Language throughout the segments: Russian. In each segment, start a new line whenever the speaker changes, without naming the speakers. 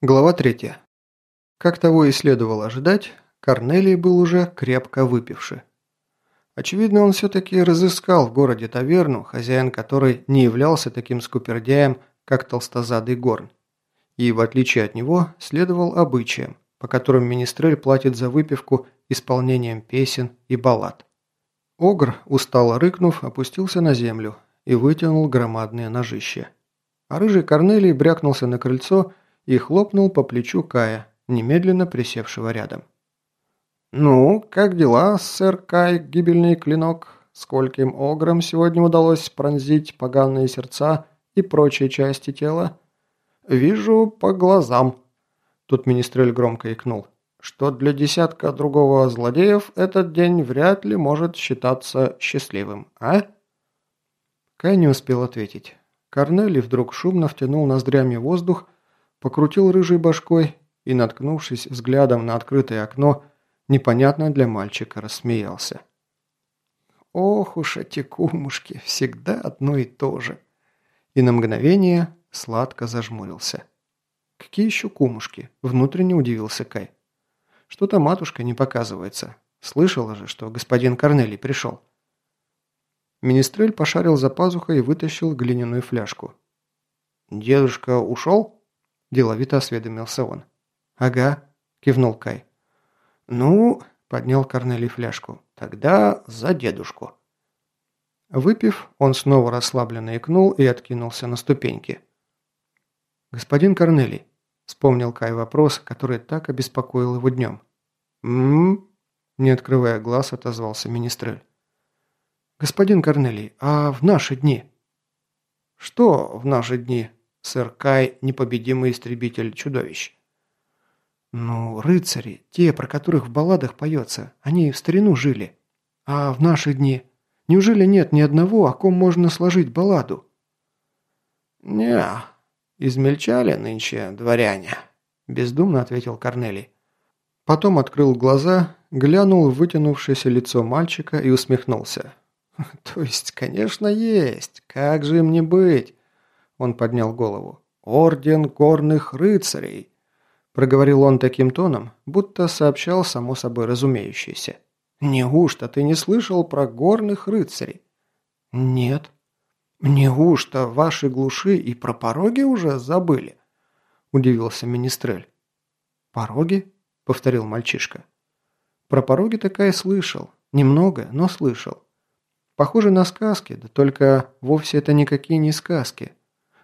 Глава 3. Как того и следовало ожидать, Корнелий был уже крепко выпивший. Очевидно, он все-таки разыскал в городе таверну, хозяин которой не являлся таким скупердяем, как толстозадый горн. И, в отличие от него, следовал обычаям, по которым министрель платит за выпивку исполнением песен и баллад. Огр, устало рыкнув, опустился на землю и вытянул громадные ножища. А рыжий Корнелий брякнулся на крыльцо хлопнул по плечу Кая, немедленно присевшего рядом. «Ну, как дела, сэр Кай, гибельный клинок? Скольким ограм сегодня удалось пронзить поганые сердца и прочие части тела? Вижу по глазам». Тут министрель громко икнул что для десятка другого злодеев этот день вряд ли может считаться счастливым, а?» Кай не успел ответить. Корнели вдруг шумно втянул ноздрями воздух, покрутил рыжей башкой и, наткнувшись взглядом на открытое окно, непонятно для мальчика рассмеялся. «Ох уж эти кумушки, всегда одно и то же!» И на мгновение сладко зажмурился. «Какие еще кумушки?» – внутренне удивился Кай. «Что-то матушка не показывается. Слышала же, что господин Корнелий пришел». Министрель пошарил за пазухой и вытащил глиняную фляжку. «Дедушка ушел?» – деловито осведомился он. «Ага», – кивнул Кай. «Ну», – поднял Корнелий фляжку, – «тогда за дедушку». Выпив, он снова расслабленно икнул и откинулся на ступеньки. «Господин Корнелий», – вспомнил Кай вопрос, который так обеспокоил его днем. «М-м-м», не открывая глаз, отозвался Министрель. «Господин Корнелий, а в наши дни?» «Что в наши дни?» Сэр Кай – непобедимый истребитель чудовищ. Ну, рыцари, те, про которых в балладах поется, они в старину жили. А в наши дни? Неужели нет ни одного, о ком можно сложить балладу? не измельчали нынче дворяне», – бездумно ответил Корнелий. Потом открыл глаза, глянул в вытянувшееся лицо мальчика и усмехнулся. «То есть, конечно, есть. Как же им не быть? Он поднял голову. «Орден горных рыцарей!» Проговорил он таким тоном, будто сообщал само собой разумеющееся. «Неужто ты не слышал про горных рыцарей?» «Нет». «Неужто ваши глуши и про пороги уже забыли?» Удивился Министрель. «Пороги?» — повторил мальчишка. «Про пороги такая слышал. Немного, но слышал. Похоже на сказки, да только вовсе это никакие не сказки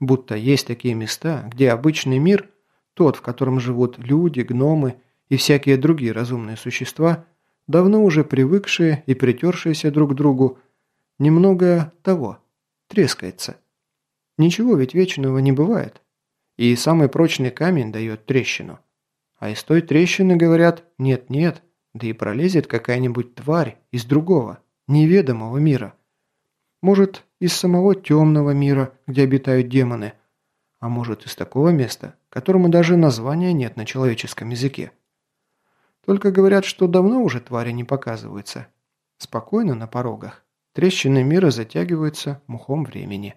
будто есть такие места, где обычный мир, тот, в котором живут люди, гномы и всякие другие разумные существа, давно уже привыкшие и притершиеся друг к другу, немного того, трескается. Ничего ведь вечного не бывает. И самый прочный камень дает трещину. А из той трещины, говорят, нет-нет, да и пролезет какая-нибудь тварь из другого, неведомого мира. Может, из самого темного мира, где обитают демоны. А может, из такого места, которому даже названия нет на человеческом языке. Только говорят, что давно уже твари не показываются. Спокойно на порогах. Трещины мира затягиваются мухом времени.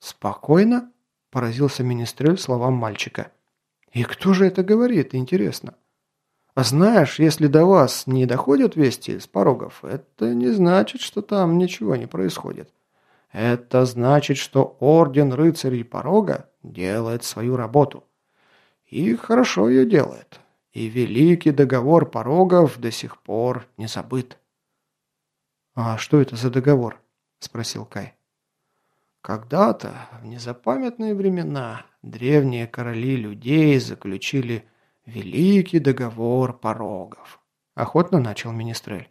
«Спокойно?» – поразился Министрель словам мальчика. «И кто же это говорит, интересно?» А знаешь, если до вас не доходят вести с порогов, это не значит, что там ничего не происходит. Это значит, что Орден Рыцарей Порога делает свою работу. И хорошо ее делает. И Великий Договор Порогов до сих пор не забыт. «А что это за договор?» – спросил Кай. «Когда-то, в незапамятные времена, древние короли людей заключили «Великий договор порогов», – охотно начал Министрель.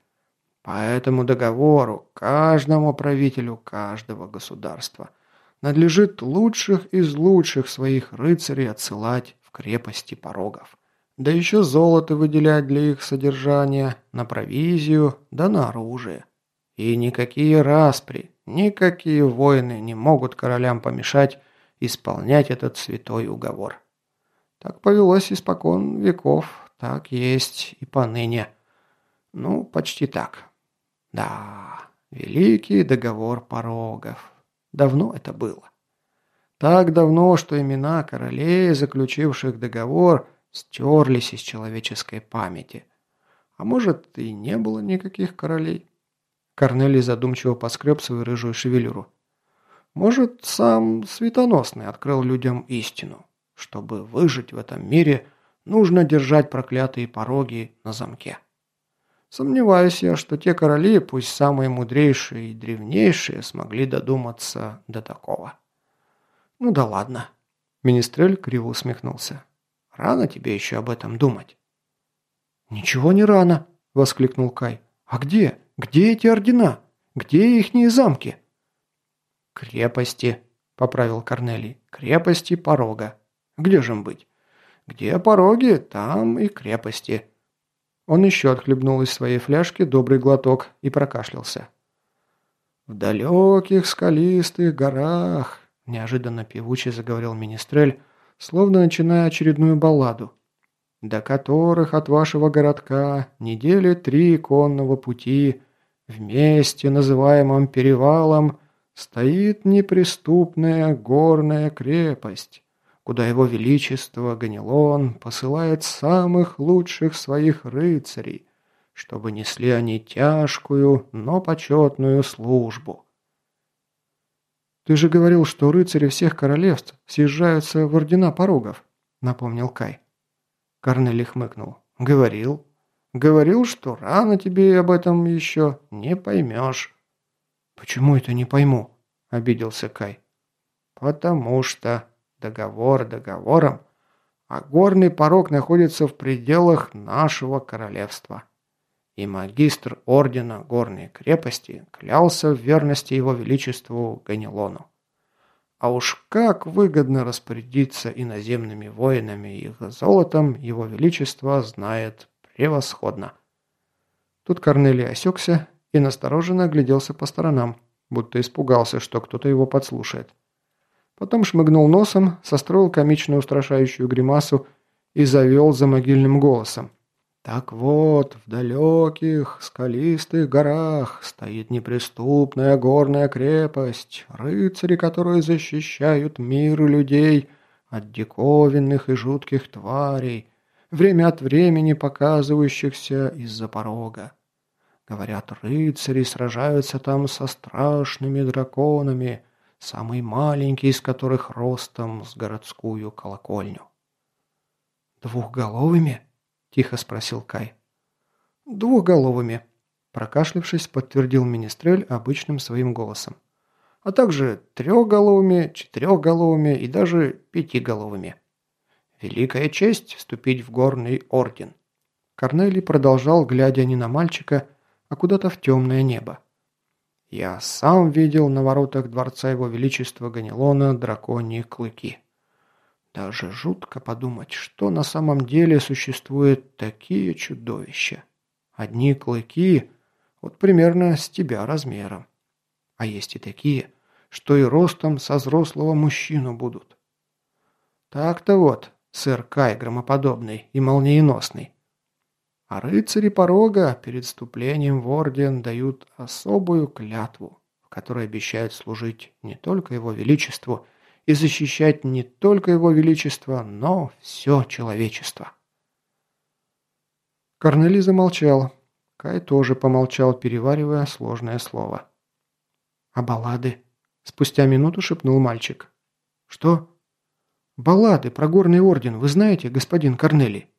«По этому договору каждому правителю каждого государства надлежит лучших из лучших своих рыцарей отсылать в крепости порогов, да еще золото выделять для их содержания, на провизию да на оружие. И никакие распри, никакие войны не могут королям помешать исполнять этот святой уговор. Так повелось испокон веков, так есть и поныне. Ну, почти так. Да, великий договор порогов. Давно это было. Так давно, что имена королей, заключивших договор, стерлись из человеческой памяти. А может, и не было никаких королей? Корнелий задумчиво поскреб свою рыжую шевелюру. Может, сам Светоносный открыл людям истину. Чтобы выжить в этом мире, нужно держать проклятые пороги на замке. Сомневаюсь я, что те короли, пусть самые мудрейшие и древнейшие, смогли додуматься до такого. Ну да ладно. Министрель криво усмехнулся. Рано тебе еще об этом думать. Ничего не рано, воскликнул Кай. А где? Где эти ордена? Где ихние замки? Крепости, поправил Корнелий. Крепости порога. Где же им быть? Где пороги, там и крепости. Он еще отхлебнул из своей фляжки добрый глоток и прокашлялся. В далеких скалистых горах Неожиданно певуче заговорил Министрель, словно начиная очередную балладу. «До которых от вашего городка недели три конного пути, вместе называемом перевалом, стоит неприступная горная крепость, куда его величество Ганилон посылает самых лучших своих рыцарей, чтобы несли они тяжкую, но почетную службу». «Ты же говорил, что рыцари всех королевств съезжаются в ордена порогов», — напомнил Кай. Корнелий хмыкнул. «Говорил. Говорил, что рано тебе об этом еще не поймешь». «Почему это не пойму?» — обиделся Кай. «Потому что договор договором, а горный порог находится в пределах нашего королевства» и магистр ордена горной крепости клялся в верности его величеству Ганилону. А уж как выгодно распорядиться иноземными воинами и их золотом, его величество знает превосходно. Тут Корнелий осекся и настороженно огляделся по сторонам, будто испугался, что кто-то его подслушает. Потом шмыгнул носом, состроил комичную устрашающую гримасу и завел за могильным голосом. Так вот, в далеких скалистых горах стоит неприступная горная крепость, рыцари, которые защищают мир людей от диковинных и жутких тварей, время от времени показывающихся из-за порога. Говорят, рыцари сражаются там со страшными драконами, самый маленький из которых ростом с городскую колокольню. «Двухголовыми?» тихо спросил Кай. «Двухголовыми», – прокашлившись, подтвердил Министрель обычным своим голосом. «А также трехголовыми, четырехголовыми и даже пятиголовыми. Великая честь вступить в горный орден». Корнелий продолжал, глядя не на мальчика, а куда-то в темное небо. «Я сам видел на воротах дворца его величества Ганилона драконьи клыки». Даже жутко подумать, что на самом деле существуют такие чудовища. Одни клыки, вот примерно с тебя размером. А есть и такие, что и ростом со взрослого мужчину будут. Так-то вот, сэр Кай громоподобный и молниеносный. А рыцари порога перед вступлением в орден дают особую клятву, в которой обещают служить не только его величеству, и защищать не только его величество, но все человечество. Корнели замолчал. Кай тоже помолчал, переваривая сложное слово. «А баллады?» – спустя минуту шепнул мальчик. «Что?» «Баллады про горный орден, вы знаете, господин Корнели?»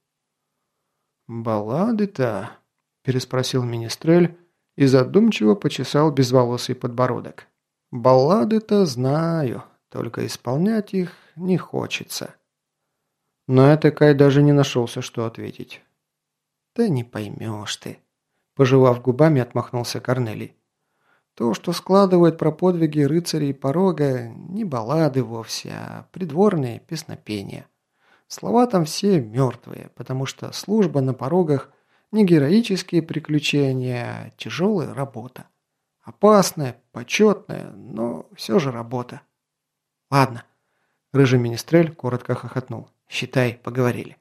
«Баллады-то?» – переспросил Министрель и задумчиво почесал безволосый подбородок. «Баллады-то знаю, только исполнять их не хочется. Но это Кай даже не нашелся, что ответить. «Да не поймешь ты», – пожевав губами, отмахнулся Корнелий. «То, что складывают про подвиги рыцарей порога, не баллады вовсе, а придворные песнопения. Слова там все мертвые, потому что служба на порогах не героические приключения, а тяжелая работа. Опасная, почетная, но все же работа. «Ладно». Рыжий министрель коротко хохотнул. «Считай, поговорили».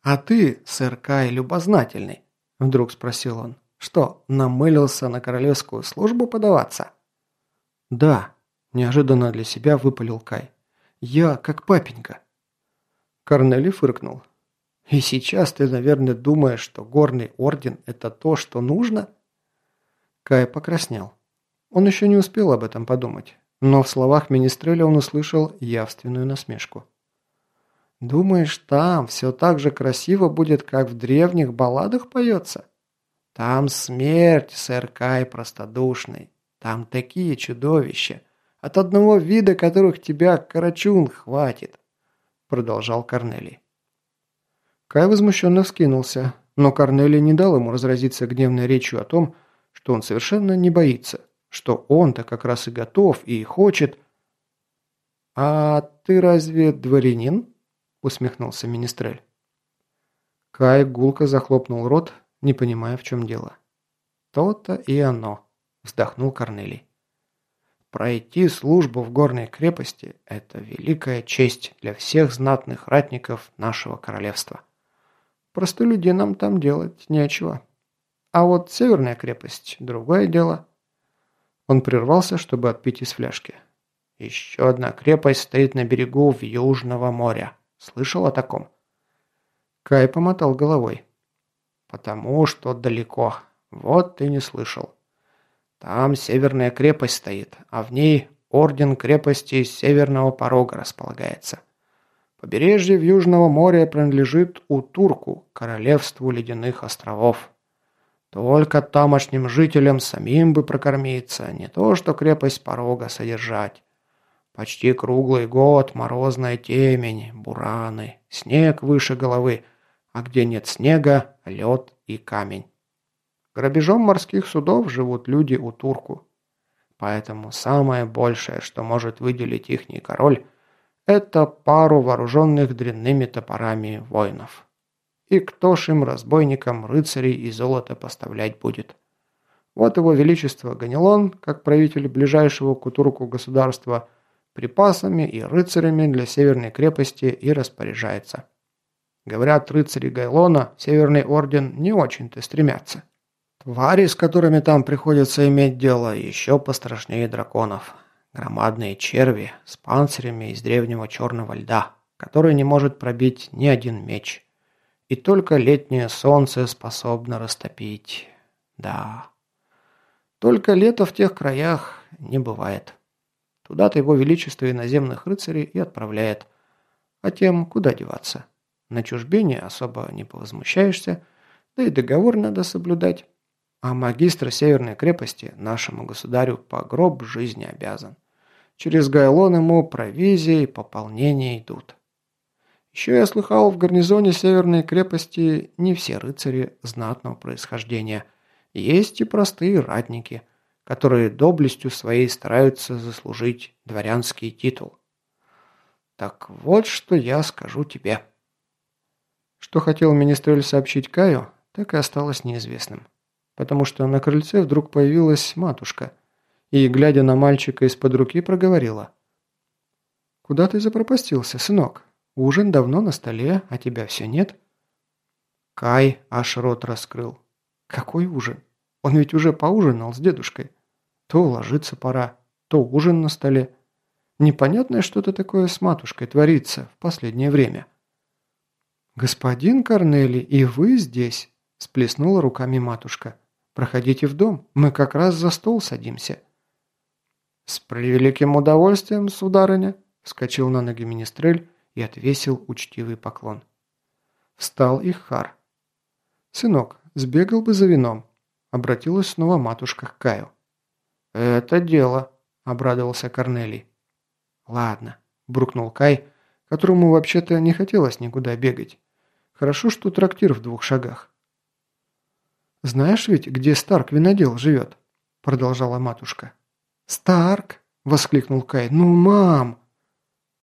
«А ты, сэр Кай, любознательный?» Вдруг спросил он. «Что, намылился на королевскую службу подаваться?» «Да», – неожиданно для себя выпалил Кай. Я как папенька». Корнели фыркнул. «И сейчас ты, наверное, думаешь, что горный орден – это то, что нужно?» Кай покраснел. Он еще не успел об этом подумать, но в словах Министреля он услышал явственную насмешку. «Думаешь, там все так же красиво будет, как в древних балладах поется? Там смерть, сэр Кай простодушный. Там такие чудовища, от одного вида которых тебя карачун хватит», продолжал Корнелий. Кай возмущенно вскинулся, но Корнелий не дал ему разразиться гневной речью о том, что он совершенно не боится, что он-то как раз и готов и хочет. «А ты разве дворянин?» – усмехнулся Министрель. Кай гулко захлопнул рот, не понимая, в чем дело. «То-то и оно», – вздохнул Корнелий. «Пройти службу в горной крепости – это великая честь для всех знатных ратников нашего королевства. Простолюдинам там делать нечего. А вот северная крепость – другое дело». Он прервался, чтобы отпить из фляжки. «Еще одна крепость стоит на берегу в Южного моря. Слышал о таком?» Кай помотал головой. «Потому что далеко. Вот ты не слышал. Там северная крепость стоит, а в ней орден крепости Северного порога располагается. Побережье в Южного моря принадлежит Утурку, королевству ледяных островов. Только тамошним жителям самим бы прокормиться, не то что крепость порога содержать. Почти круглый год морозная темень, бураны, снег выше головы, а где нет снега, лед и камень. Грабежом морских судов живут люди у турку. Поэтому самое большее, что может выделить ихний король, это пару вооруженных дрянными топорами воинов. И кто ж им, разбойникам, рыцарей и золото поставлять будет? Вот его величество Ганилон, как правитель ближайшего к Утурку государства, припасами и рыцарями для северной крепости и распоряжается. Говорят, рыцари Гайлона Северный Орден не очень-то стремятся. Твари, с которыми там приходится иметь дело, еще пострашнее драконов. Громадные черви с панцирями из древнего черного льда, который не может пробить ни один меч и только летнее солнце способно растопить. Да. Только лето в тех краях не бывает. Туда-то его величество иноземных рыцарей и отправляет. А тем куда деваться? На чужбине особо не повозмущаешься, да и договор надо соблюдать. А магистр Северной крепости нашему государю по гроб жизни обязан. Через Гайлон ему провизии и пополнение идут. Еще я слыхал, в гарнизоне Северной крепости не все рыцари знатного происхождения. Есть и простые ратники, которые доблестью своей стараются заслужить дворянский титул. Так вот, что я скажу тебе. Что хотел министрель сообщить Каю, так и осталось неизвестным. Потому что на крыльце вдруг появилась матушка и, глядя на мальчика из-под руки, проговорила. «Куда ты запропастился, сынок? Ужин давно на столе, а тебя все нет». Кай аж рот раскрыл. «Какой ужин? Он ведь уже поужинал с дедушкой. То ложиться пора, то ужин на столе. Непонятное что-то такое с матушкой творится в последнее время». «Господин Корнели, и вы здесь?» – сплеснула руками матушка. «Проходите в дом, мы как раз за стол садимся». «С превеликим удовольствием, сударыня», – вскочил на ноги министрель и отвесил учтивый поклон. Встал и Хар. «Сынок, сбегал бы за вином», — обратилась снова матушка к Каю. «Это дело», — обрадовался Корнелий. «Ладно», — брукнул Кай, которому вообще-то не хотелось никуда бегать. «Хорошо, что трактир в двух шагах». «Знаешь ведь, где Старк винодел живет?» — продолжала матушка. «Старк!» — воскликнул Кай. «Ну, мам!»